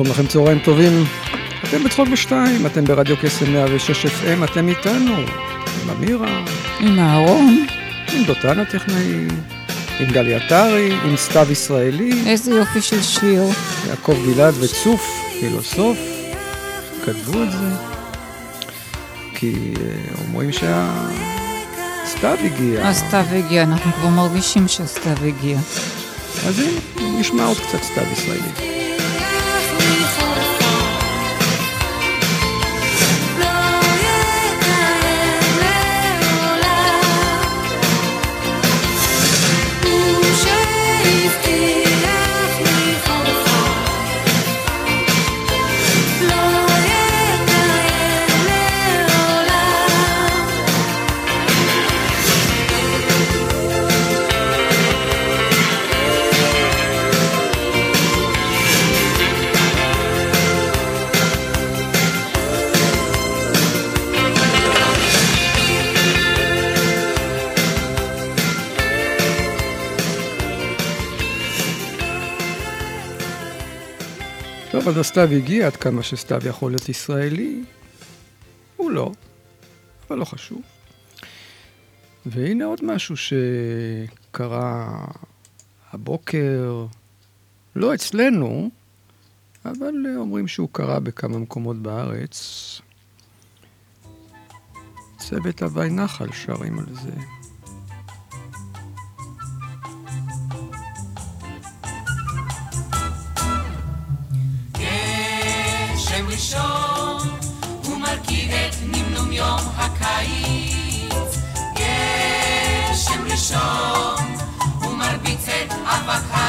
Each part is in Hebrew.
שלום לכם, צהריים טובים. אתם בצחוק בשתיים, אתם ברדיו קסם 106 FM, אתם איתנו, עם אמירה. עם אהרון. עם דותן הטכנאי, עם גלי עטרי, עם סתיו ישראלי. איזה יופי של שיר. יעקב גלעד וצוף, פילוסוף, כתבו את זה. כי אה, אומרים שהסתיו הגיע. הסתיו הגיע, אנחנו כבר מרגישים שהסתיו הגיע. אז הנה, נשמע עוד קצת סתיו ישראלי. אז הסתיו הגיע, עד כמה שסתיו יכול להיות ישראלי. הוא לא, אבל לא חשוב. והנה עוד משהו שקרה הבוקר, לא אצלנו, אבל אומרים שהוא קרה בכמה מקומות בארץ. צוות הווי נחל שרים על זה. ראשון, הוא מרכיב את נמנום יום הקיץ. גשם ראשון, הוא מרביץ את אבק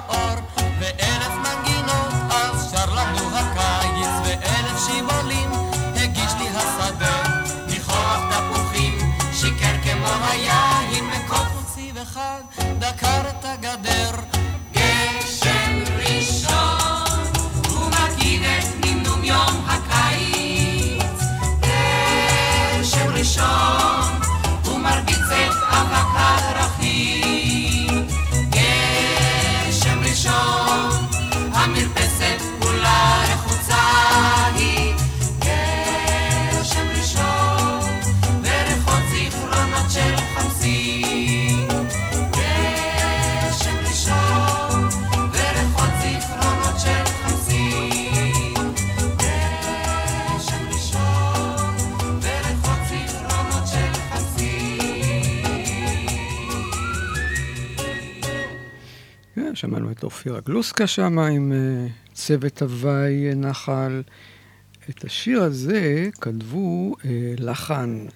mejor. אופירה גלוסקה שם עם אה, צוות הוואי נחל. את השיר הזה כתבו אה, לחן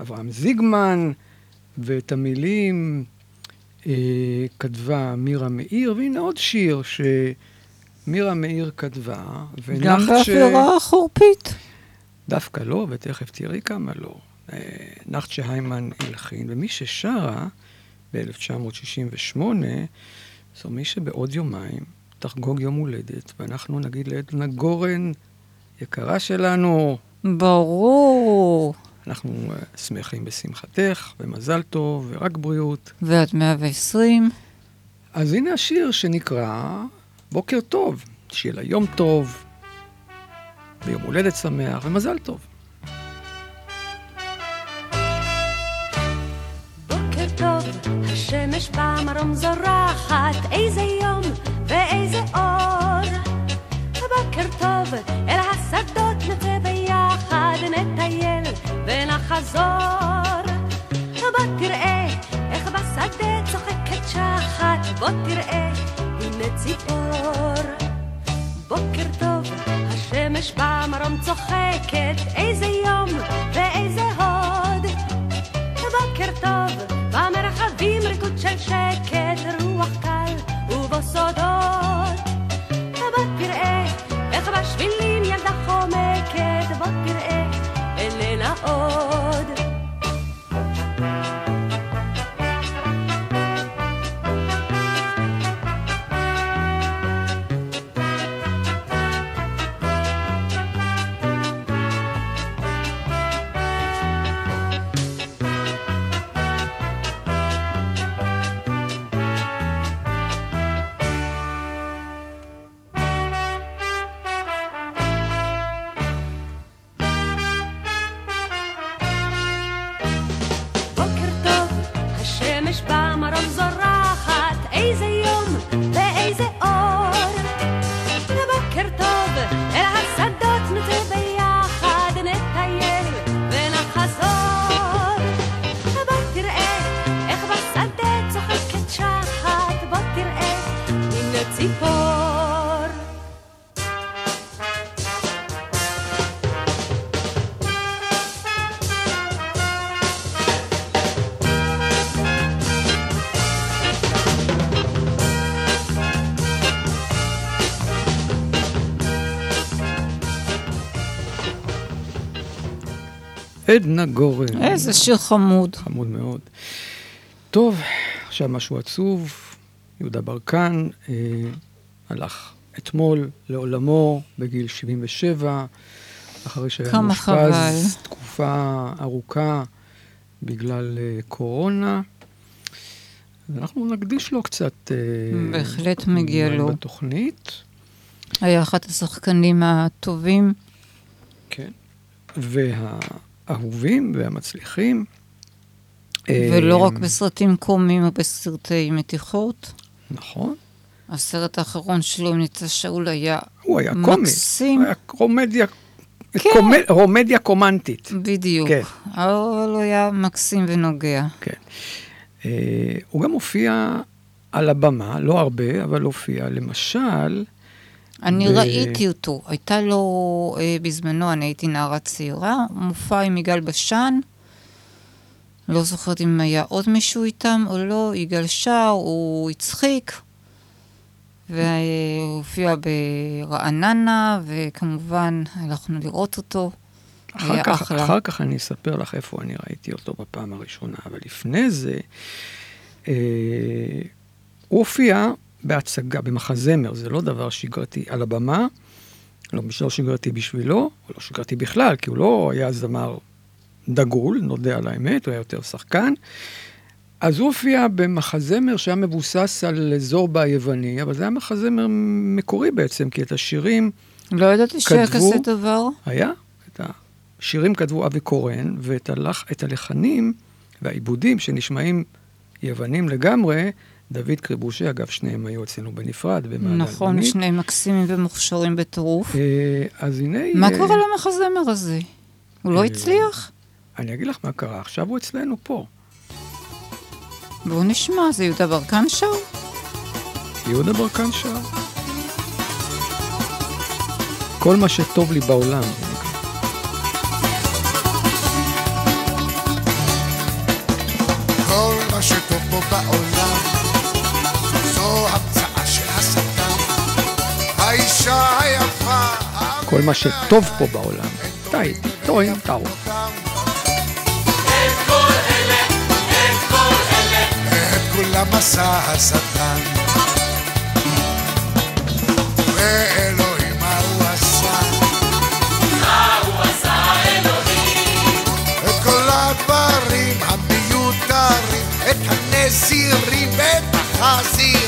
אברהם זיגמן, ואת המילים אה, כתבה מירה מאיר, והנה עוד שיר שמירה מאיר כתבה. גם באווירה חורפית. דווקא לא, ותכף תראי כמה לא. אה, נחת שהיימן הלחין, ומי ששרה ב-1968, זו מי שבעוד יומיים תחגוג יום הולדת, ואנחנו נגיד לעדנה גורן, יקרה שלנו, ברור. אנחנו אה, שמחים בשמחתך, ומזל טוב, ורק בריאות. ועד 120. אז הנה השיר שנקרא בוקר טוב, שיהיה לה יום טוב, ויום הולדת שמח, ומזל טוב. השמש במרום זורחת, איזה יום ואיזה אור. בוקר טוב, אל השדות נצא ביחד, נטייל ונחזור. בוא תראה איך בשדה צוחקת שחת, בוא תראה, הנה ציפור. בוקר טוב, השמש במרום צוחקת, איזה יום ואיזה הוד. בוקר טוב, במרחבים ריקוד של שקט, רוח קל ובו סודות. עדנה גורן. איזה שיר חמוד. חמוד מאוד. טוב, עכשיו משהו עצוב. יהודה ברקן אה, הלך אתמול לעולמו בגיל 77, אחרי שהיה מאושפז. תקופה ארוכה בגלל אה, קורונה. אז אנחנו נקדיש לו קצת... אה, בהחלט מגיע לו. בתוכנית. היה אחד השחקנים הטובים. כן. והאהובים והמצליחים. ולא אה, רק בסרטים קומיים או בסרטי מתיחות. נכון. הסרט האחרון שלו עם ניצה שאול היה הוא היה קומי. מקסים. הוא היה קומדיה, כן. קומד, רומדיה קומנטית. בדיוק. כן. אבל הוא היה מקסים ונוגע. כן. אה, הוא גם הופיע על הבמה, לא הרבה, אבל הופיע, למשל, אני ב- ראיתי אותו. הייתה לו, אה, בזמנו, אני הייתי נערה צעירה, מופע עם יגאל בשן. לא זוכרת אם היה עוד מישהו איתם או לא, יגאל שר, הוא הצחיק. והוא הופיע ברעננה, וכמובן הלכנו לראות אותו. אחר כך, אחלה. אחר כך אני אספר לך איפה אני ראיתי אותו בפעם הראשונה, אבל לפני זה, אה, הוא הופיע בהצגה, במחזמר, זה לא דבר שגרתי על הבמה, לא, לא שגרתי בשבילו, או לא שגרתי בכלל, כי הוא לא היה זמר דגול, נודה על האמת, הוא היה יותר שחקן. אז הוא הופיע במחזמר שהיה מבוסס על זורבה היווני, אבל זה היה מחזמר מקורי בעצם, כי את השירים לא ידעתי שהיה כזה דבר. היה. את השירים כתבו אבי קורן, ואת הלח, הלחנים והעיבודים שנשמעים יוונים לגמרי, דוד קריבושי, אגב, שניהם היו אצלנו בנפרד, במעגל נכון, בנית. שני מקסימים ומוכשרים בטירוף. אה, אז הנה... מה אה, קרה למחזמר הזה? הוא לא אה, הצליח? אני אגיד לך מה קרה, עכשיו הוא אצלנו פה. בואו נשמע, זה יהודה ברקן שר? יהודה ברקן שר. כל מה שטוב לי בעולם. כל מה שטוב פה בעולם האישה היפה כל מה שטוב פה בעולם. טעיתי, טועים, טעו. כולם עשה השטן ואלוהים מה הוא עשה את כל הדברים המיותרים את הנזירים ואת החזירים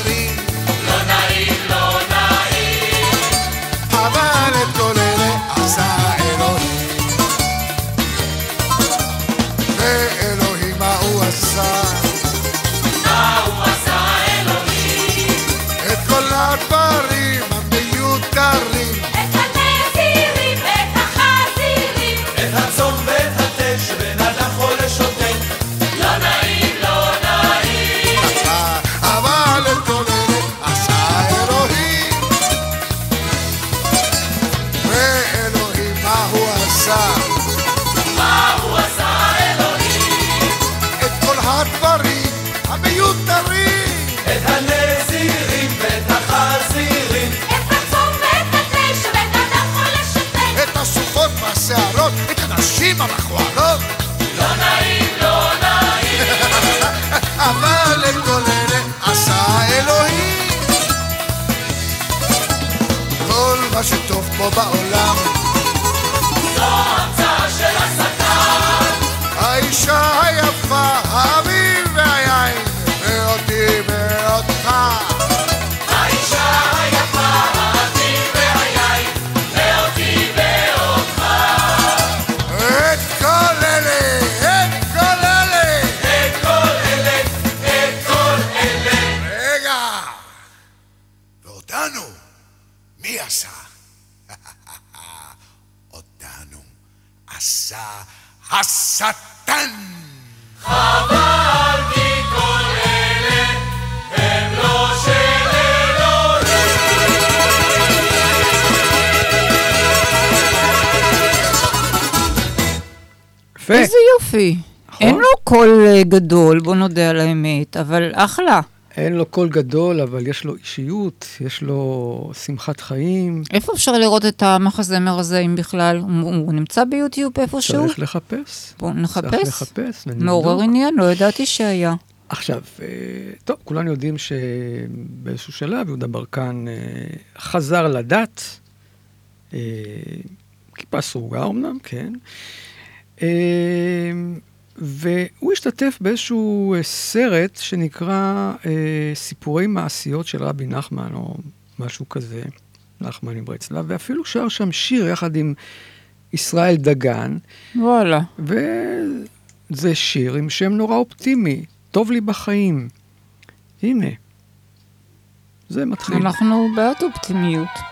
עשה השטן. חבל כי כל אלה הם לא של יפה. איזה יופי. נכון. אין לו קול אה, גדול, בוא נודה על האמת, אבל אחלה. אין לו קול גדול, אבל יש לו אישיות, יש לו שמחת חיים. איפה אפשר לראות את המחזמר הזה, אם בכלל? הוא, הוא נמצא ביוטיוב איפשהו? צריך לחפש. בואו צריך נחפש. לחפש ונבדוק. מעורר עניין, לא ידעתי שהיה. עכשיו, אה, טוב, כולנו יודעים שבאיזשהו שלב יהודה ברקן אה, חזר לדת, אה, כיפה סרוגה אמנם, כן, והוא השתתף באיזשהו אה, סרט שנקרא אה, סיפורי מעשיות של רבי נחמן, או משהו כזה, נחמן מברצלב, ואפילו שר שם שיר יחד עם ישראל דגן, וואלה. וזה שיר עם שם נורא אופטימי, טוב לי בחיים. הנה, זה מתחיל. אנחנו בעד אופטימיות.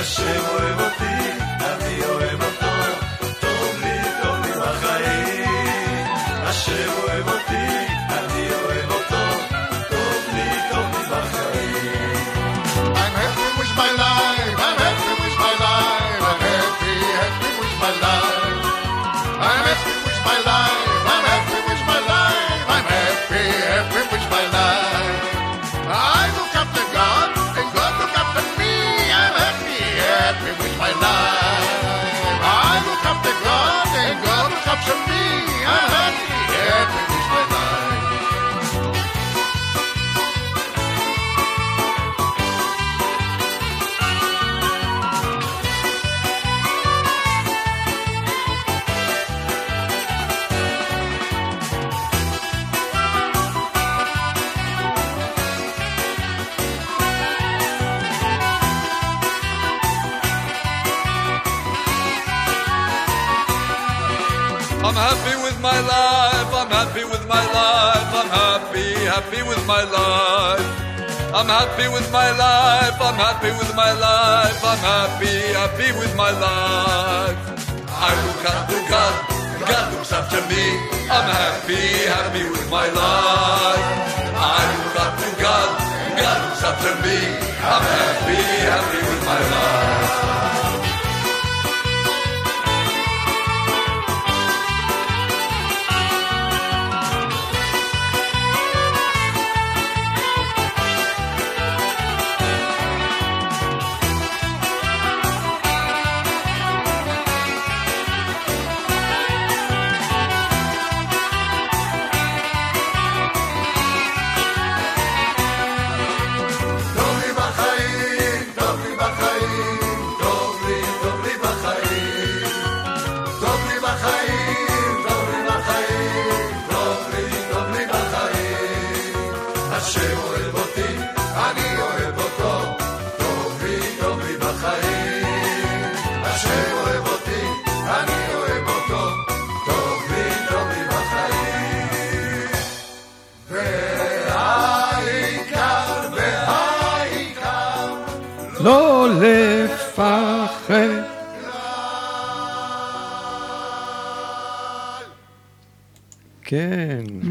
השם אוהב אותי, with my life, I'm happy with my life, I'm happy, happy with my life. I look up to God, God looks up to me. I'm happy, happy with my life. I look up to God, God looks up to me. I'm happy, happy with my life.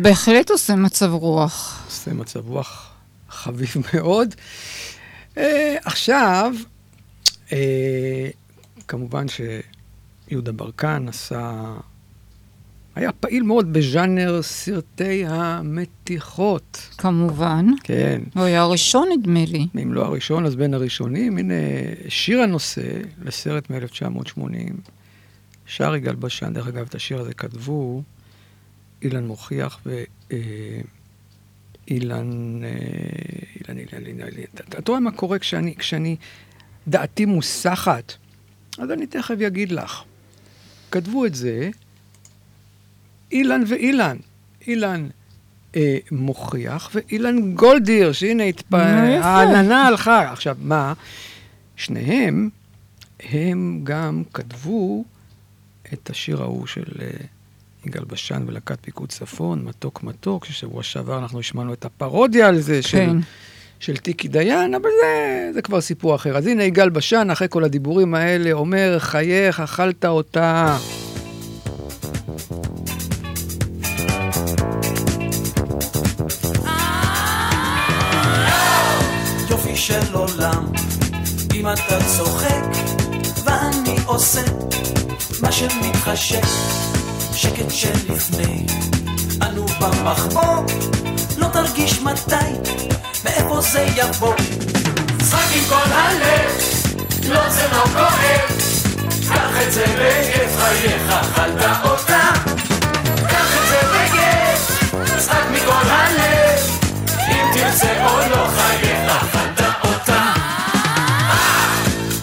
בהחלט עושה מצב רוח. עושה מצב רוח חביב מאוד. אה, עכשיו, אה, כמובן שיהודה ברקן עשה, היה פעיל מאוד בז'אנר סרטי המתיחות. כמובן. כן. הוא היה הראשון, נדמה לי. אם לא הראשון, אז בין הראשונים. הנה, שיר הנושא לסרט מ-1980, שר יגאל בשן, דרך אגב, את השיר הזה כתבו אילן מוכיח ואילן... אילן, אה, אילן, אילן, אילן, אילן. אתה- רואה מה קורה כשאני, כשאני דעתי מוסחת? אז אני תכף אגיד לך. כתבו את זה אילן ואילן. אילן אה, מוכיח ואילן גולדיר, שהנה התפ... העננה הלכה. עכשיו, מה? שניהם, הם גם כתבו את השיר ההוא של אה, יגאל בשן ולהקת פיקוד צפון, מתוק מתוק, ששבוע שעבר אנחנו השמענו את הפרודיה על זה, של, כן. של טיקי דיין, אבל זה, זה כבר סיפור אחר. אז הנה יגאל בשן, אחרי כל הדיבורים האלה, אומר, חייך, אכלת אותה. יופי של עולם, אם אתה צוחק ואני עושה מה שמתחשק, שקט שלפני, אנו במחבור, לא תרגיש מתי, מאיפה זה יבוא. שחק עם כל הלב, לא זה לא כואב, קח את זה בכיף חייך, אכלת אותה. קח את זה בכיף, שחק מכל הלב, אם תרצה או לא חייך, אכלת אותה.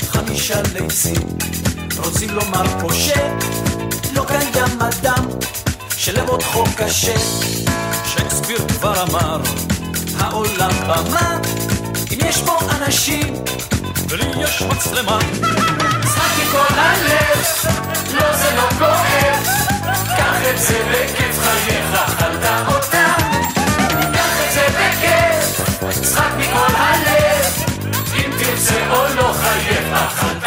חמישה ליצים, רוצים לומר פושע, קיים אדם שלב אותך קשה. שייקספיר כבר אמר, העולם במה, אם יש בו אנשים, ולי יש מצלמה. שחק עם כל הלב, לא זה לא כואב, קח את זה בכיף חייך, אכלת אותה. קח את זה בכיף, שחק מכל הלב, אם תרצה או לא חייך, אכלת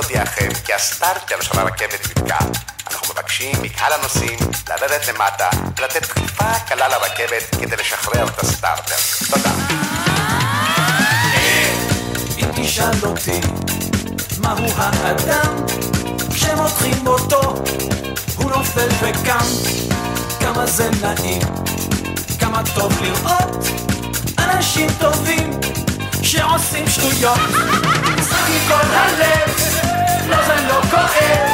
להודיעכם כי הסטארטר של הרכבת נתקע. אנחנו מבקשים מקהל הנוסעים לרדת למטה ולתת דחיפה קלה לרכבת כדי לשחרר את הסטארטר. תודה. אם תשאל אותי מהו האדם, כשמותחים אותו הוא נופל וקם. כמה זה נעים, כמה טוב לראות אנשים טובים שעושים שטויות. שחק מכל הלב, לא זה לא כואב,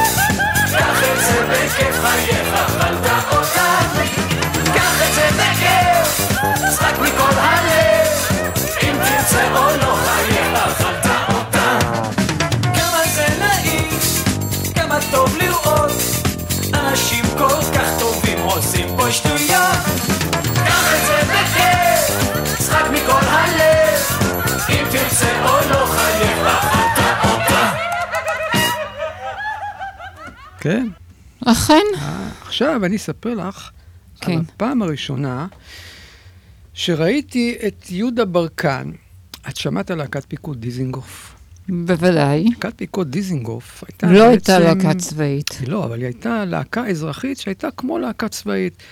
קח את זה בכיף חייך, אכלת אותה. קח את זה בכיף, שחק מכל הלב, אם תרצה או לא חייך, אכלת אותה. כמה זה נעים, כמה טוב לראות אנשים כל כך טובים עושים פה שטויות. כן. אכן. עכשיו אני אספר לך כן. על הפעם הראשונה שראיתי את יהודה ברקן. את שמעת על להקת פיקוד דיזינגוף? בוודאי. להקת פיקוד דיזינגוף הייתה לא בעצם... הייתה להקה צבאית. לא, אבל היא הייתה להקה אזרחית שהייתה כמו להקה צבאית.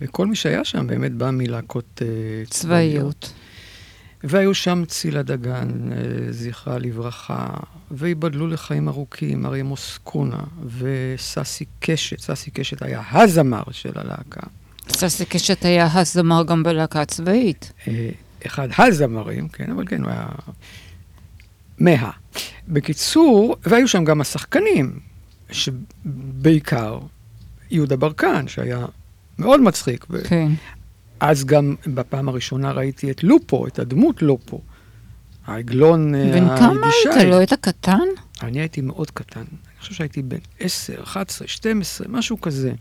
וכל מי שהיה שם באמת בא מלהקות uh, צבאיות. והיו שם צילה דגן, אה, זכרה לברכה, וייבדלו לחיים ארוכים, אריה מוסקונה, וססי קשת. ססי קשת היה הזמר של הלהקה. ססי קשת היה הזמר גם בלהקה הצבאית. אה, אחד הזמרים, כן, אבל כן, הוא היה מה. בקיצור, והיו שם גם השחקנים, שבעיקר יהודה ברקן, שהיה מאוד מצחיק. כן. אז גם בפעם הראשונה ראיתי את לופו, את הדמות לופו. העגלון אה, בן כמה היידישאי. היית? לא היית קטן? אני הייתי מאוד קטן. אני חושב שהייתי בן 10, 11, 12, משהו כזה.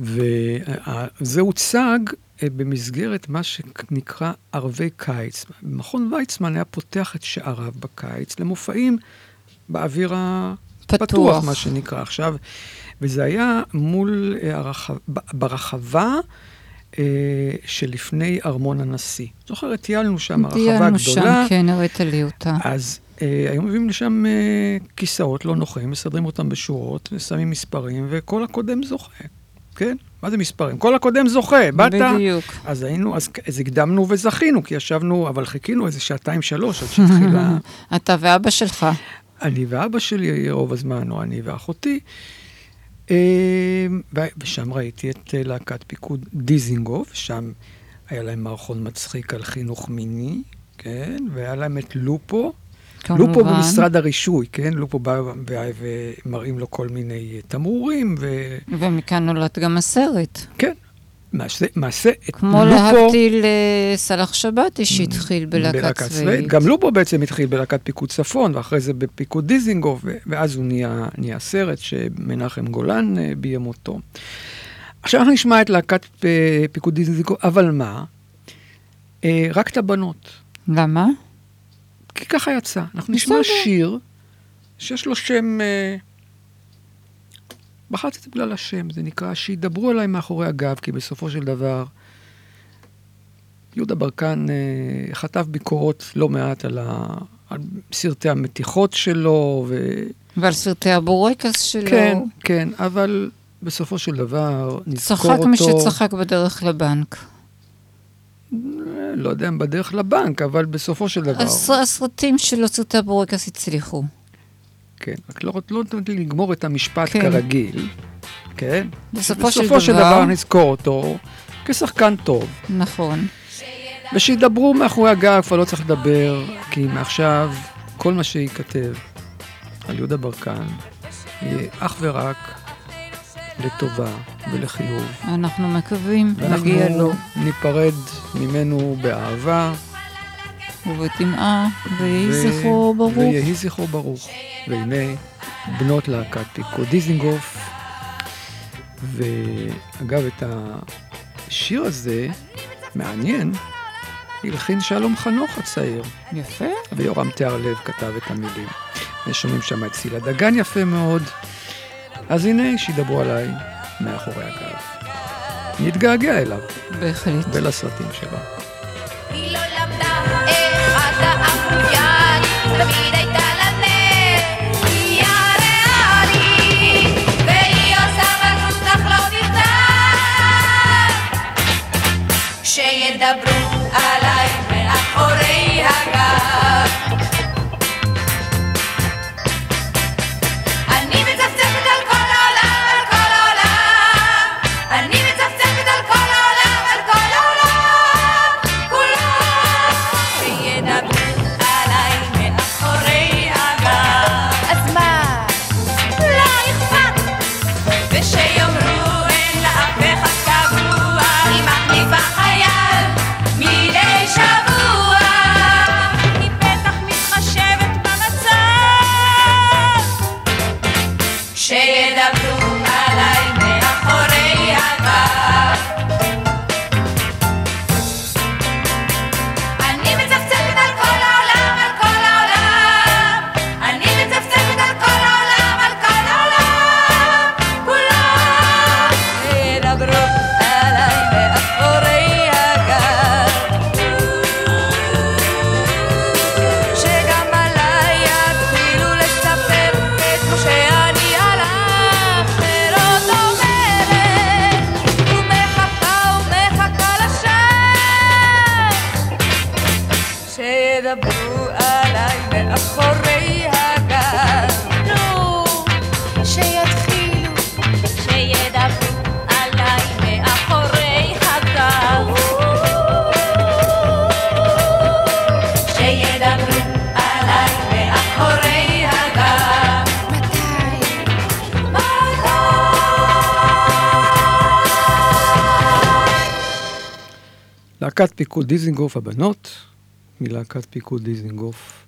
וזה הוצג אה, במסגרת מה שנקרא ערבי קיץ. מכון ויצמן היה פותח את שעריו בקיץ למופעים באוויר הפתוח, פתוח. מה שנקרא עכשיו. וזה היה מול אה, הרחב, ב- ברחבה אה, שלפני ארמון הנשיא. זוכרת, טיילנו שם, הרחבה טיילנו גדולה. שם, כן, הראית לי אותה. אז אה, היו מביאים לשם אה, כיסאות לא נוחים, מסדרים אותם בשורות, ושמים מספרים, וכל הקודם זוכה. כן? מה זה מספרים? כל הקודם זוכה, באת... בדיוק. אז היינו, אז, אז הקדמנו וזכינו, כי ישבנו, אבל חיכינו איזה שעתיים שלוש עד שהתחילה... אתה ואבא שלך. אני ואבא שלי רוב הזמן, או אני ואחותי. ו- ושם ראיתי את אה, להקת פיקוד דיזינגוף, שם היה להם מערכון מצחיק על חינוך מיני, כן? והיה להם את לופו, כמובן. לופו במשרד הרישוי, כן? לופו בא ומראים לו כל מיני אה, תמרורים, ו... ומכאן נולד גם הסרט. כן. מעשה, מעשה את כמו לופו... להבדיל אה, סלאח שבתי שהתחיל בלהקה צבאית. גם לופו בעצם התחיל בלהקת פיקוד צפון, ואחרי זה בפיקוד דיזינגוף, ואז הוא נהיה, נהיה סרט שמנחם גולן אה, ביים אותו. עכשיו אנחנו נשמע את להקת אה, פיקוד דיזינגוף, אבל מה? רק את הבנות. למה? כי ככה יצא. אנחנו נשמע. שיר שיש לו שם... בחרתי את זה בגלל השם, זה נקרא שידברו עליי מאחורי הגב, כי בסופו של דבר יהודה ברקן אה, חטף ביקורות לא מעט על, ה, על סרטי המתיחות שלו, ו... ועל סרטי הבורקס שלו. כן, כן, אבל בסופו של דבר נזכור צחק אותו... מי שצחק בדרך לבנק. אה, לא יודע אם בדרך לבנק, אבל בסופו של דבר... הס- הסרטים שלו, סרטי הבורקס הצליחו. כן, רק לא לא נותנת לי לגמור את המשפט כן. כרגיל, כן? בסופו של בסופו של דבר- דבר נזכור אותו כשחקן טוב. נכון. ושידברו מאחורי הגב, כבר לא צריך לדבר, כי מעכשיו כל מה שייכתב על יהודה ברקן יהיה אך ורק לטובה ולחיוב. אנחנו מקווים, נגיע לו. ניפרד ממנו באהבה. ובטמאה, ויהי ו- זכרו ברוך. ויהי זכרו ברוך. והנה, בנות להקת פיקוד דיזינגוף. ואגב, את השיר הזה, מעניין, הלחין שלום חנוך הצעיר. יפה. ויורם תיארלב כתב את המילים. ושומעים שם את סילה דגן יפה מאוד. אז הנה, שידברו עליי מאחורי הגב. נתגעגע אליו. בהחלט. ולסרטים שלו. אפויין, תמיד להקת פיקוד דיזינגוף, הבנות מלהקת פיקוד דיזינגוף.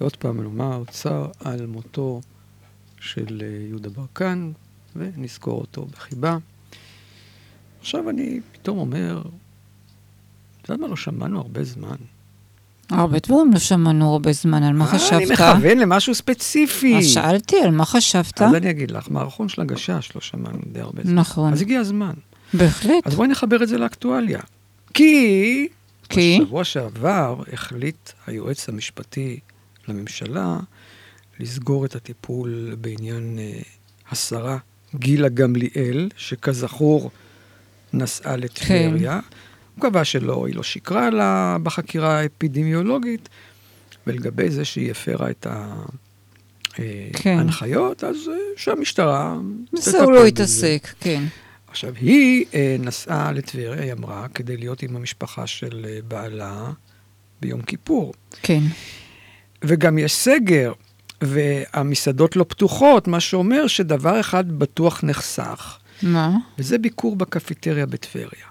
ועוד פעם נאמר, צר על מותו של אה, יהודה ברקן, ונזכור אותו בחיבה. עכשיו אני פתאום אומר, אתה יודע מה לא שמענו הרבה זמן? הרבה דברים לא שמענו הרבה זמן, על מה אה, חשבת? אני מכוון למשהו ספציפי. אז שאלתי, על מה חשבת? אז אני אגיד לך, מערכון של הגשש לא שמענו די הרבה זמן. נכון. אז הגיע הזמן. בהחלט. אז בואי נחבר את זה לאקטואליה. כי... כי? בשבוע שעבר החליט היועץ המשפטי לממשלה לסגור את הטיפול בעניין אה, השרה גילה גמליאל, שכזכור נסעה לטבריה. הוא קבע שלא, היא לא שיקרה לה בחקירה האפידמיולוגית, ולגבי זה שהיא הפרה את כן. ההנחיות, אז אה, שהמשטרה בסדר, הוא לא. התעסק, כן. עכשיו, היא אה, נסעה לטבריה, היא אמרה, כדי להיות עם המשפחה של אה, בעלה ביום כיפור. כן. וגם יש סגר, והמסעדות לא פתוחות, מה שאומר שדבר אחד בטוח נחסך, מה? וזה ביקור בקפיטריה בטבריה.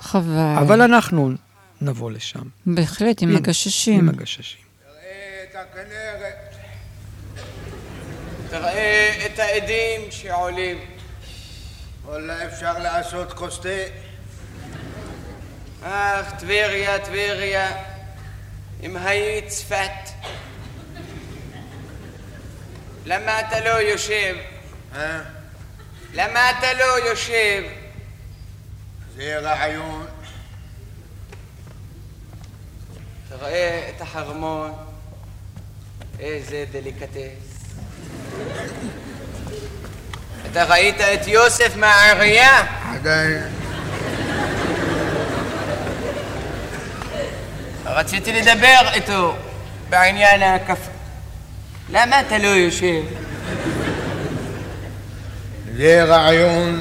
חבל. אבל אנחנו נבוא לשם. בהחלט, עם הגששים. עם הגששים. תראה את העדים שעולים. וואלה, אפשר לעשות כוס תה? אך, טבריה, טבריה, אם היית צפת. למה אתה לא יושב? אה? למה אתה לא יושב? זה רעיון. תראה את החרמון, איזה דליקטס. אתה ראית את יוסף מהעירייה? עדיין. רציתי לדבר איתו בעניין הקפה. למה אתה לא יושב? זה רעיון.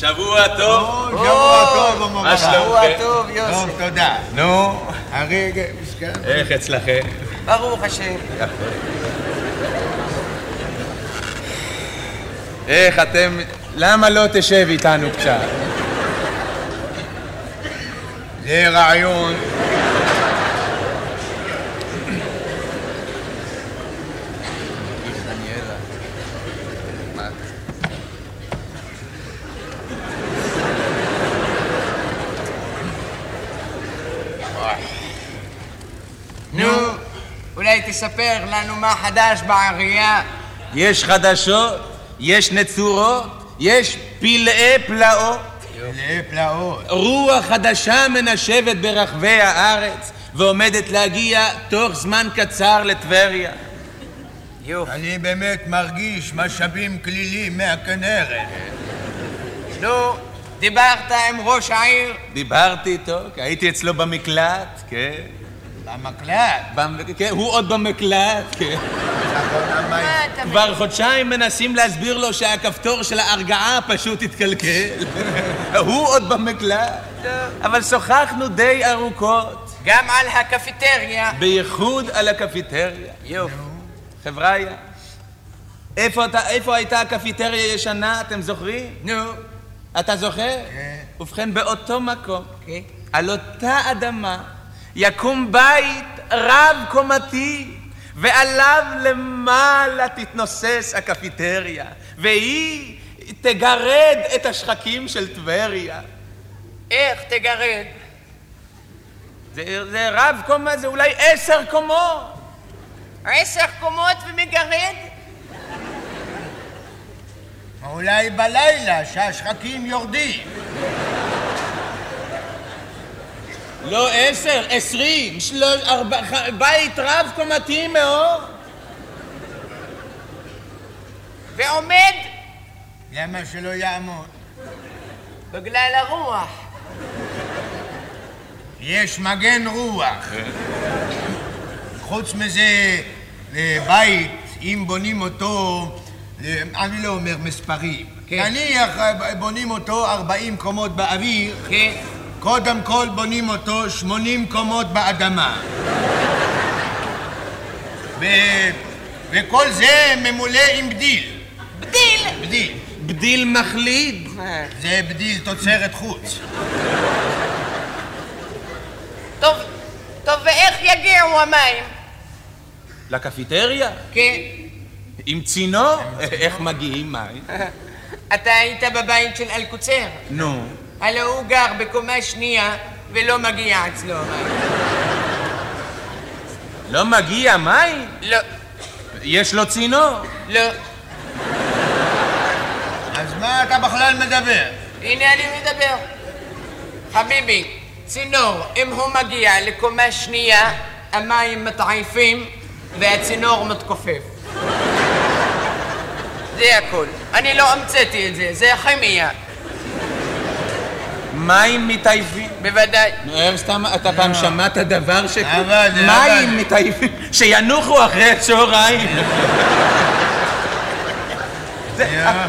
שבוע טוב. שבוע טוב, הרב. שלומכם? טוב, יוסף. טוב, תודה. נו, הרגע, מסכן. איך אצלכם? ברוך השם. איך אתם... למה לא תשב איתנו קצת? זה רעיון. נו, אולי תספר לנו מה חדש בעירייה. יש חדשות, יש נצורות, יש פלאי פלאות. פלאי פלאות. רוח חדשה מנשבת ברחבי הארץ ועומדת להגיע תוך זמן קצר לטבריה. אני באמת מרגיש משאבים כלילים מהכנרת. נו, דיברת עם ראש העיר? דיברתי איתו, כי הייתי אצלו במקלט, כן. במקלט? במ- כן, הוא עוד במקלט, כן. כבר חודשיים מנסים להסביר לו שהכפתור של ההרגעה פשוט התקלקל. הוא עוד במקלט. אבל שוחחנו די ארוכות. גם על הקפיטריה. בייחוד על הקפיטריה. יופי. חבריא, איפה, אתה, איפה הייתה הקפיטריה הישנה, אתם זוכרים? נו. אתה זוכר? כן. ובכן, באותו מקום, כן. על אותה אדמה, יקום בית רב-קומתי, ועליו למעלה תתנוסס הקפיטריה, והיא תגרד את השחקים של טבריה. איך תגרד? זה, זה רב קומה, זה אולי עשר קומות. עשר קומות ומגרד? אולי בלילה, שהשחקים יורדים. לא עשר, עשרים, שלוש, ארבע, ח- בית רב קומתי מאוד. ועומד? למה שלא יעמוד? בגלל הרוח. יש מגן רוח. חוץ מזה, אה, בית, אם בונים אותו, אה, אני לא אומר מספרים. נניח אה, בונים אותו 40 קומות באוויר, קודם כל בונים אותו 80 קומות באדמה. ו... וכל זה ממולא עם בדיל. בדיל? בדיל. בדיל מחליד. זה בדיל תוצרת חוץ. טוב, טוב, ואיך יגיעו המים? לקפיטריה? כן. עם צינור? איך מגיעים מים? אתה היית בבית של אלקוצר? נו. הלא הוא גר בקומה שנייה ולא מגיע אצלו מים. לא מגיע מים? לא. יש לו צינור? לא. אז מה אתה בכלל מדבר? הנה אני מדבר. חביבי, צינור, אם הוא מגיע לקומה שנייה, המים מתעייפים והצינור מתכופף. זה הכל. אני לא המצאתי את זה, זה כימיה. מים מתעייפים? בוודאי. נו, איך סתם, אתה פעם שמעת דבר ש... אבל, מים. מתעייפים? שינוחו אחרי הצהריים.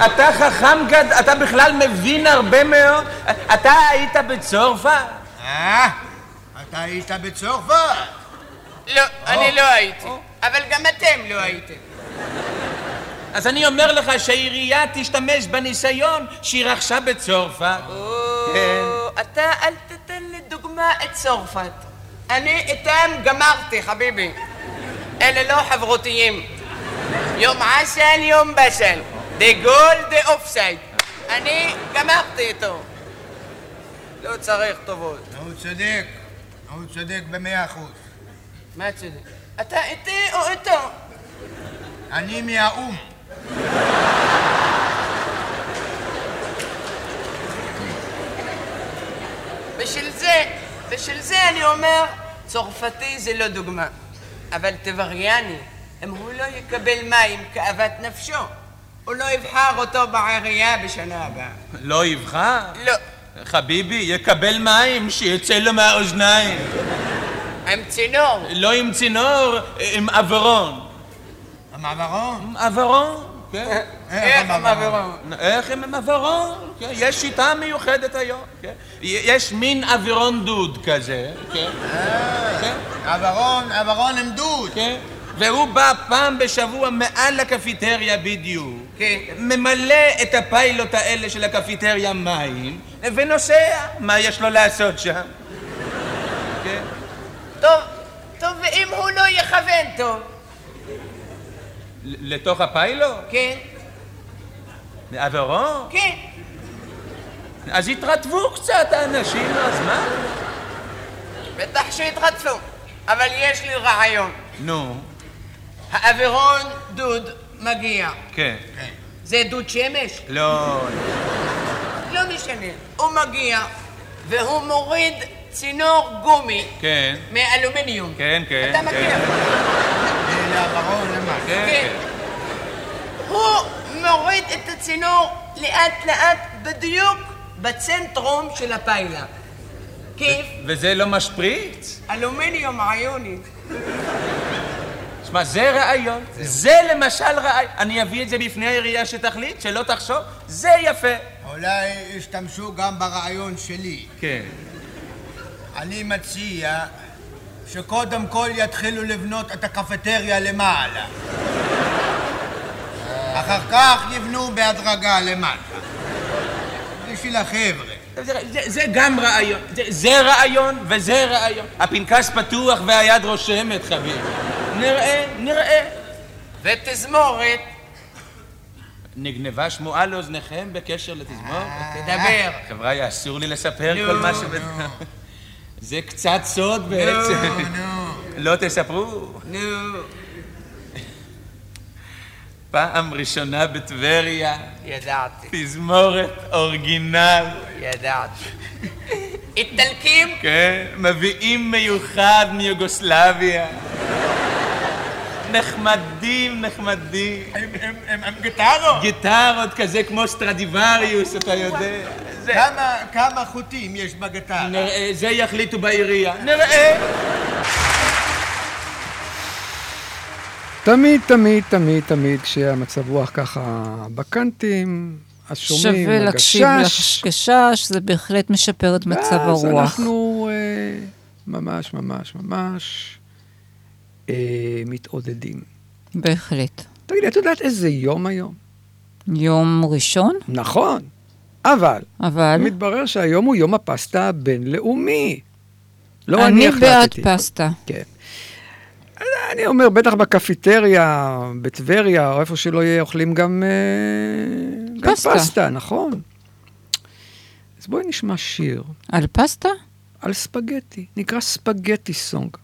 אתה חכם גד... אתה בכלל מבין הרבה מאוד. אתה היית בצרפת? אה? אתה היית בצרפת? לא, אני לא הייתי. אבל גם אתם לא הייתם. אז אני אומר לך שהעירייה תשתמש בניסיון שהיא רכשה בצרפת. כן. אתה אל תתן לי דוגמה את צרפת. אני איתם גמרתי, חביבי. אלה לא חברותיים. יום עשן, יום בשן. דה גול, דה אופסייד. אני גמרתי איתו. לא צריך טובות. הוא צודק. הוא צודק במאה אחוז. מה צודק? אתה איתי או איתו? אני מהאו"ם. בשביל זה, בשביל זה אני אומר, צרפתי זה לא דוגמה. אבל טבריאני, אם הוא לא יקבל מים כאוות נפשו, הוא לא יבחר אותו בעירייה בשנה הבאה. לא יבחר? לא. חביבי, יקבל מים, שיצא לו מהאוזניים. עם צינור. לא עם צינור, עם עברון. עם עברון? עם עברון, כן. איך עם עברון? איך עם עברון? כן, יש שיטה מיוחדת היום, כן. יש מין עברון דוד כזה, כן. כן. עברון, עברון עם דוד. כן. והוא בא פעם בשבוע מעל הקפיטריה בדיוק. כן. ממלא את הפיילוט האלה של הקפיטריה מים, ונוסע. מה יש לו לעשות שם? כן. טוב, טוב, ואם הוא לא יכוון טוב? לתוך הפיילוט? כן. עברון? כן. אז התרטבו קצת האנשים, אז מה? בטח שהתרדפו. אבל יש לי רעיון. נו, האווירון דוד מגיע. כן. זה דוד שמש? לא, לא משנה. הוא מגיע, והוא מוריד צינור גומי כן, מאלומיניום. כן, כן. אתה מכיר? כן. למטה. כן. הוא מוריד את הצינור לאט לאט בדיוק בצנטרום של הפיילה. כיף? וזה לא משפריץ? אלומיניום עיוני. שמע, זה רעיון. זה למשל רעיון. אני אביא את זה בפני העירייה שתחליט, שלא תחשוב. זה יפה. אולי ישתמשו גם ברעיון שלי. כן. אני מציע שקודם כל יתחילו לבנות את הקפטריה למעלה. אחר כך יבנו בהדרגה למטה. בשביל החבר'ה. זה, זה, זה גם רעיון. זה, זה רעיון וזה רעיון. הפנקס פתוח והיד רושמת, חביב. נראה, נראה. ותזמורת. נגנבה שמועה לאוזניכם בקשר לתזמורת? תדבר. חבריא, אסור לי לספר כל מה ש... זה קצת סוד בעצם. לא תספרו? נו. פעם ראשונה בטבריה, ידעתי. תזמורת אורגינל. ידעתי. איטלקים? כן, מביאים מיוחד מיוגוסלביה. נחמדים, נחמדים. הם גיטרות? גיטרות כזה כמו סטרדיווריוס, אתה יודע. זה- כמה, כמה חוטים יש בגיטרה? נראה, זה יחליטו בעירייה. נראה. תמיד, תמיד, תמיד, תמיד, כשהמצב רוח ככה בקנטים, אז שומעים שווה להקשיב הגשש. לגשש, זה בהחלט משפר את מצב הרוח. אנחנו אה, ממש, ממש, ממש אה, מתעודדים. בהחלט. תגידי, את יודעת איזה יום היום? יום ראשון? נכון, אבל, אבל? מתברר שהיום הוא יום הפסטה הבינלאומי. לא אני אני בעד החלטתי. פסטה. כן. אני אומר, בטח בקפיטריה, בטבריה, או איפה שלא יהיה, אוכלים גם, אה, גם פסטה. פסטה, נכון. אז בואי נשמע שיר. על פסטה? על ספגטי, נקרא ספגטי סונג.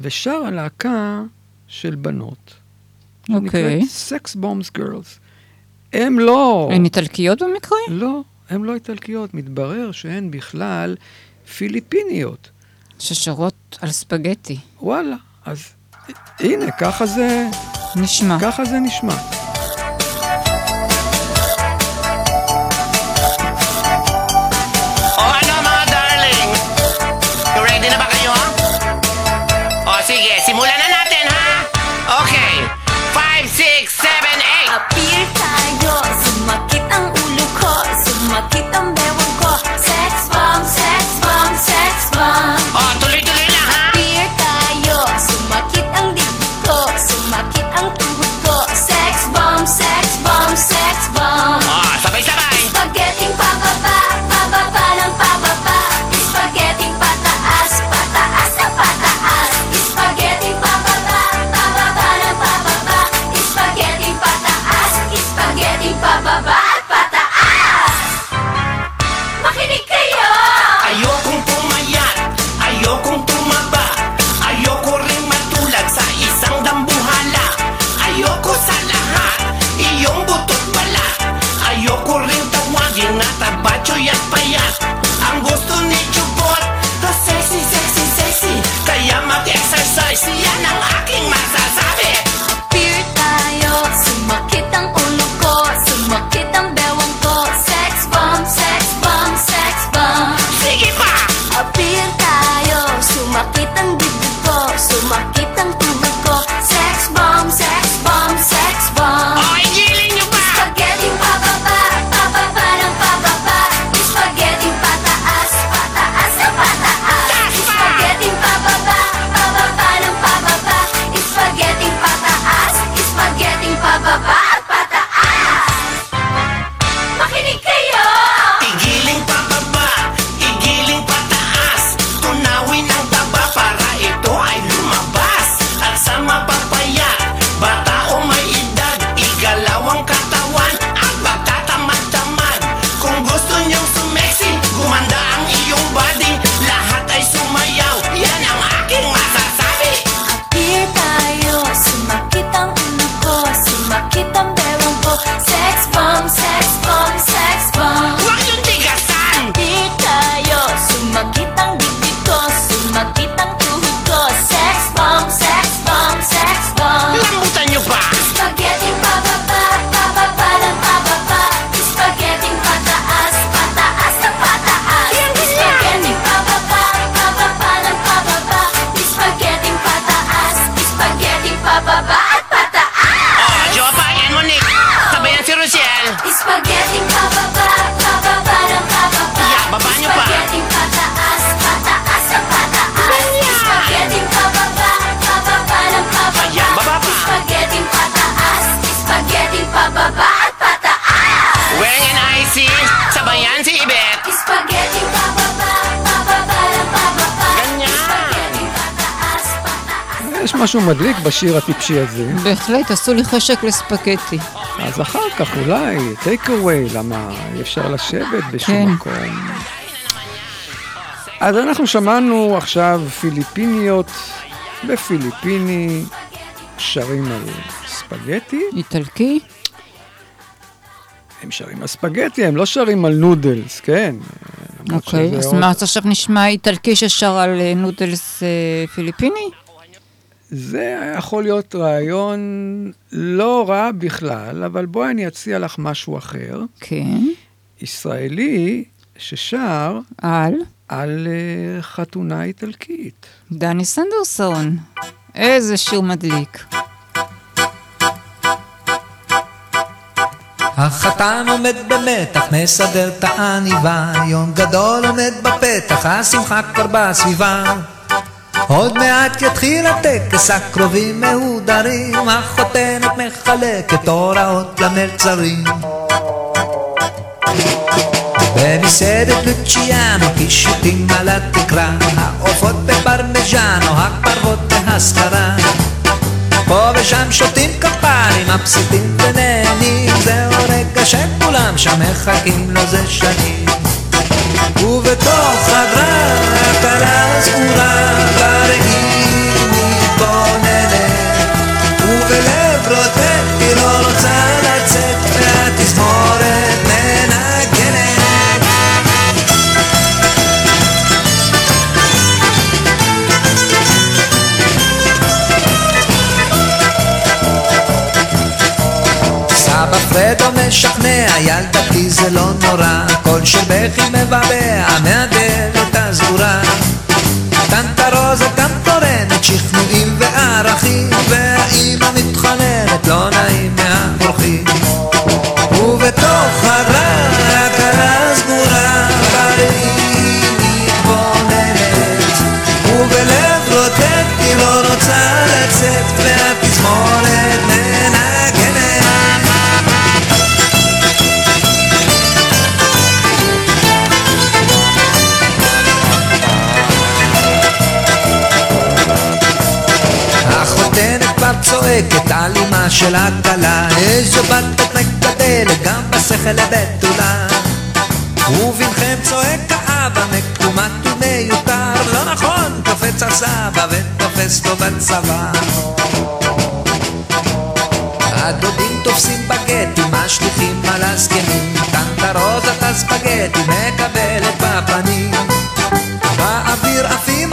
ושר הלהקה של בנות. אוקיי. סקס בומס גרלס. הם לא... הן איטלקיות במקרה? לא, הן לא איטלקיות. מתברר שהן בכלל פיליפיניות. ששרות על ספגטי. וואלה, אז הנה, ככה זה... נשמע. ככה זה נשמע. 봐. משהו מדליק בשיר הטיפשי הזה. בהחלט, עשו לי חשק לספגטי. אז אחר כך אולי, take away, למה אי אפשר לשבת בשום כן. מקום. אז אנחנו שמענו עכשיו פיליפיניות בפיליפיני, שרים על ספגטי. איטלקי? הם שרים על ספגטי, הם לא שרים על נודלס, כן. אוקיי, שזה אז עוד- מה, אז עכשיו נשמע איטלקי ששר על אה, נודלס אה, פיליפיני? זה יכול להיות רעיון לא רע בכלל, אבל בואי אני אציע לך משהו אחר. כן. ישראלי ששר על? על אה, חתונה איטלקית. דני סנדרסון. איזה שיר מדליק. החתן עומד במתח, מסדר את העניבה, יום גדול עומד בפתח, השמחה כבר בסביבה. עוד מעט יתחיל הטקס, הקרובים מהודרים, החותנת מחלקת הוראות למלצרים. במסעדת לוציאנו, קישוטים על התקרה, העופות בפרמיז'אנו, הפרוות בהשכרה. פה ושם שותים כפיים, מבסוטים ונהנים, זהו רגע שכולם שם מחכים לו זה שנים. ובתוך חדרה הכלה סגורה, בראי מתבוננת, ובלב רוטט סבא פרדו משכנע, ילדתי זה לא נורא, קול של בכי מבעבע מהדלת הסגורה. טנטה רוזה גם תורנת שכנועים וערכים, והאימא מתחננת, לא נעים מהאורחים. ובתוך חדרה צועקת על אמה של הכלה איזו בת את מגדלת גם בשכל לבתולה ובנכם צועק האבא מקומט ומיותר לא נכון קופץ הסבא ותופס לו בצבא. הדודים תופסים בגטים משליכים על הזקנים. טנטה רוזת הספגטי מקבלת בפנים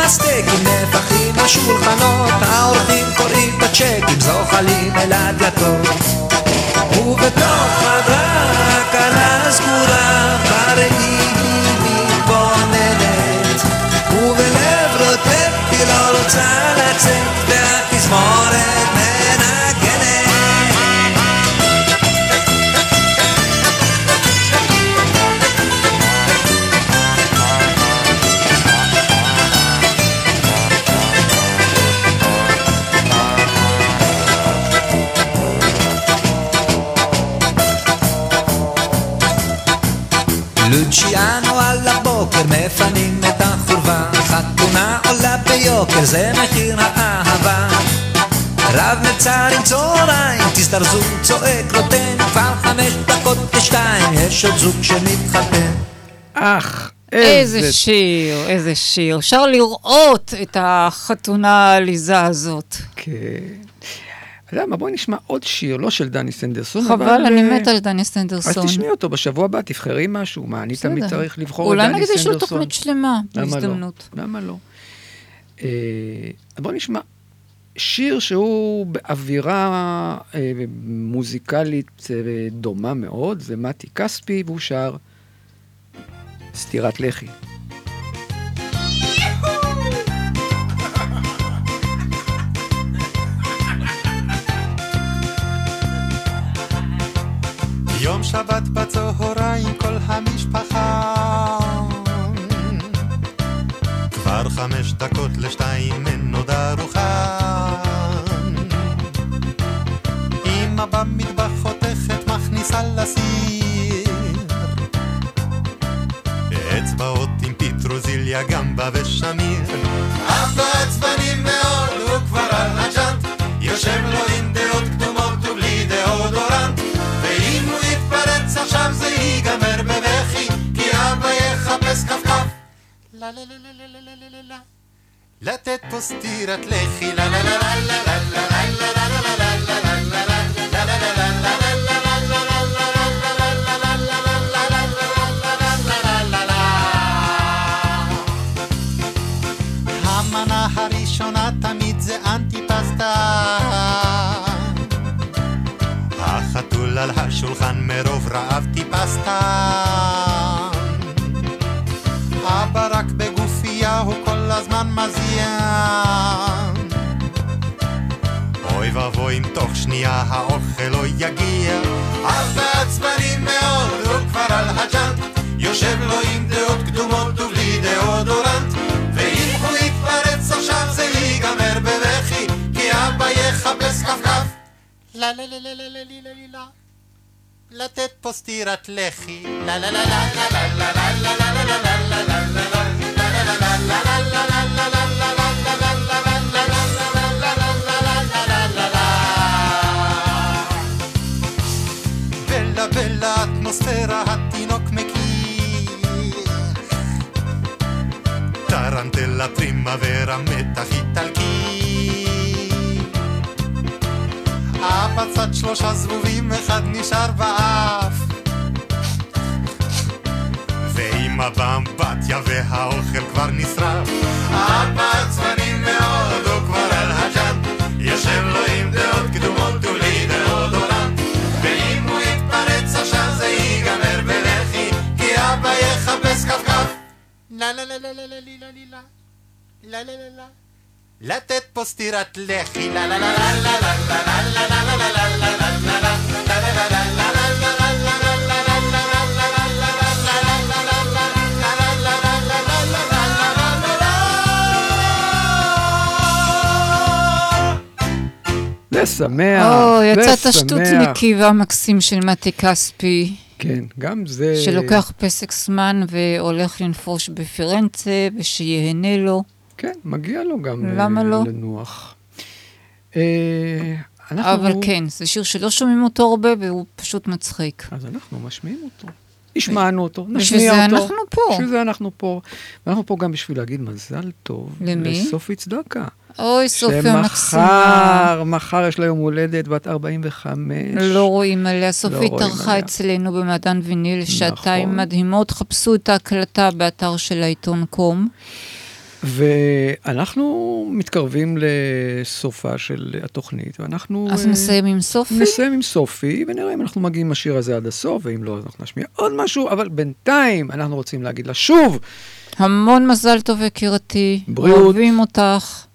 הסטייקים, נפחים השולחנות, האורחים קוראים בצ'קים, זוחלים אל הדלתות. ובתוך חדרה הכלה סגורה, בראי מתבוננת, ובלב רוטט היא לא רוצה לצאת, ביוקר זה מחיר האהבה רב נצר עם צהריים תזדרזו צועק רוטן כבר חמש דקות לשתיים יש עוד זוג שמתחתן אך, איזה שיר, איזה שיר. אפשר לראות את החתונה העליזה הזאת. כן. אתה יודע מה, בואי נשמע עוד שיר, לא של דני סנדרסון, חבל, אבל, אני אה, מתה על דני סנדרסון. אז תשמעי אותו בשבוע הבא, תבחרי משהו. מה, אני תמיד בסדר. צריך לבחור את אולי דני סנדרסון? לו תוכנית שלמה, למה לא? בהזדמנות. למה לא? אה, בואו נשמע שיר שהוא באווירה אה, מוזיקלית אה, דומה מאוד, זה מתי כספי, והוא שר סטירת לחי. יום שבת בצהריים כל המשפחה כבר חמש דקות לשתיים אין עוד ארוחה. אמא במטבח חותכת מכניסה לסיר. אצבעות עם פטרוזיליה, גמבה ושמיר לתת פה סטירת לחי, לה לה לה לה לה לה לה לה המנה הראשונה תמיד זה אנטי-פסטה החתול על השולחן מרוב רעב טיפסטה כל הזמן מזיין אוי ואבוי אם תוך שנייה האוכל לא יגיע אב עצבני מאוד הוא כבר על הג'אנט יושב לו עם דעות קדומות ובלי דאודורנט ואם הוא יתפרץ עכשיו זה ייגמר בבכי כי אבא יחפש כפכף לה לה לה לה לה לה לה לה לה לתת פה סטירת לחי לה לה לה לה לה לה לה לה לה לה לה לה לה אטמוספירה התינוק מכיר טרנטלה פרימוורה מתח איטלקי אבא צד שלושה זבובים אחד נשאר באף ואמא באמבטיה והאוכל כבר נשרף אבא עצבני מאוד לה לה לה לה לה לה לה לה לה לה לה לה לתת פה סטירת לחי לה לה לה לה לה לה לה לה לה לה לה לה לה לה זה שמח, או, יצאת שמח. שטותניקי והמקסים של מתי כספי. כן, גם זה... שלוקח פסק זמן והולך לנפוש בפירנצה, ושיהנה לו. כן, מגיע לו גם למה אה, לא? לנוח. אה, אנחנו... אבל כן, זה שיר שלא שומעים אותו הרבה, והוא פשוט מצחיק. אז אנחנו משמיעים אותו. השמענו אותו, בשביל נשמיע זה אותו. אנחנו פה. בשביל זה אנחנו פה. ואנחנו פה גם בשביל להגיד מזל טוב. למי? לסופי צדקה. אוי, סופי שמחר, המקסימה. מחר יש לה יום הולדת, בת 45. לא רואים עליה. סופי רואים התארחה. אצלנו במעדן ויניל שעתיים נכון. מדהימות. חפשו את ההקלטה באתר של העיתון קום. ואנחנו מתקרבים לסופה של התוכנית, ואנחנו... אז אה, נסיים עם סופי? נסיים עם סופי, ונראה אם אנחנו מגיעים עם השיר הזה עד הסוף, ואם לא, אז אנחנו נשמיע עוד משהו, אבל בינתיים אנחנו רוצים להגיד לה שוב, המון מזל טוב, יקירתי. בריאות. אוהבים אותך.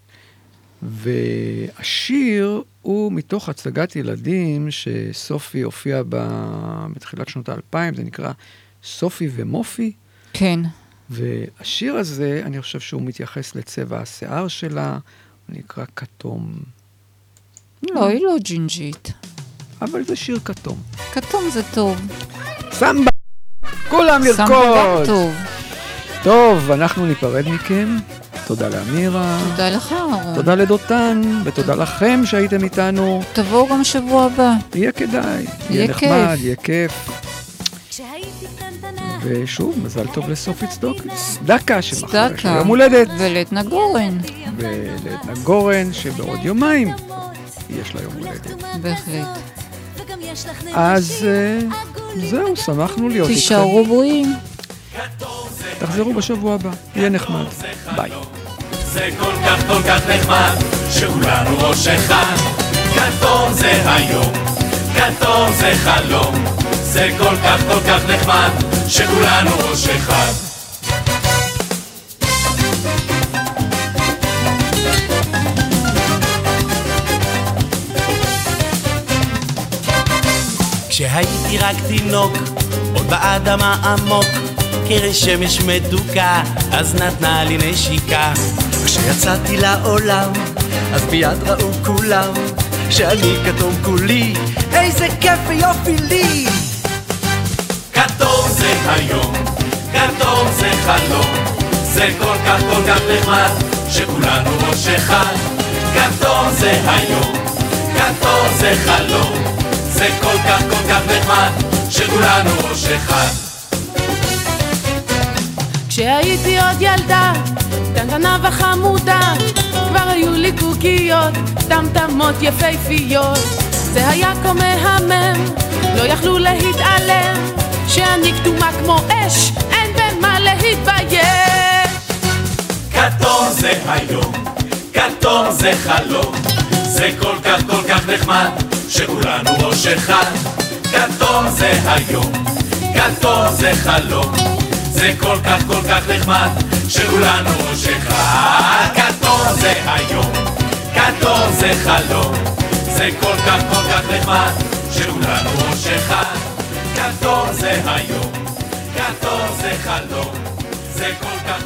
והשיר הוא מתוך הצגת ילדים שסופי הופיעה בה בתחילת שנות האלפיים, זה נקרא סופי ומופי. כן. והשיר הזה, אני חושב שהוא מתייחס לצבע השיער שלה, הוא נקרא כתום. לא, היא לא ג'ינג'ית. אבל זה שיר כתום. כתום זה טוב. סמבה! כולם סמבה לרקוד! גם טוב. טוב, אנחנו ניפרד מכם. תודה לאמירה. תודה לך, אהרון. תודה לדותן, ותודה לכם שהייתם איתנו. תבואו גם שבוע הבא. יהיה כדאי. יהיה יהיה נחמד, כיף. יהיה כיף. ושוב, מזל טוב לסופי צדוק- צדקה, שמחר יש יום הולדת. ולעדנה גורן. ולעדנה גורן, שבעוד יומיים יש לה יום הולדת. בהחלט. אז אה, זהו, שמחנו להיות איתכם. תישארו בריאים. תחזרו בשבוע הבא, יהיה נחמד. ביי. זה כל כך כל כך נחמד, שכולנו ראש אחד. כתום זה היום, כתום זה חלום. זה כל כך כל כך נחמד, שכולנו ראש אחד. כשהייתי רק תינוק, עוד באדמה עמוק, קרן שמש מתוקה, אז נתנה לי נשיקה. כשיצאתי לעולם, אז מיד ראו כולם, שאני כתום כולי, איזה כיף ויופי לי! היום, כתום זה חלום. זה כל כך כל כך נחמד, שכולנו ראש אחד. כתום זה היום, כתום זה חלום. זה כל כך כל כך נחמד, שכולנו ראש אחד. כש כשהייתי עוד ילדה, קטנטנה וחמודה, כבר היו לי קוקיות, טמטמות יפהפיות. זה היה כה מהמם, לא יכלו להתעלם, שאני כתומה כמו אש, אין במה להתבייש. כתום זה היום, כתום זה חלום, זה כל כך כל כך נחמד, שכולנו ראש אחד. כתום זה היום, כתום זה חלום, זה כל כך כל כך נחמד, שכולנו ראש אחד. כתום זה היום, כתום זה חלום, זה כל כך כל כך נחמד, שכולנו ראש אחד. כתום זה היום, כתום זה חלום, זה כל כך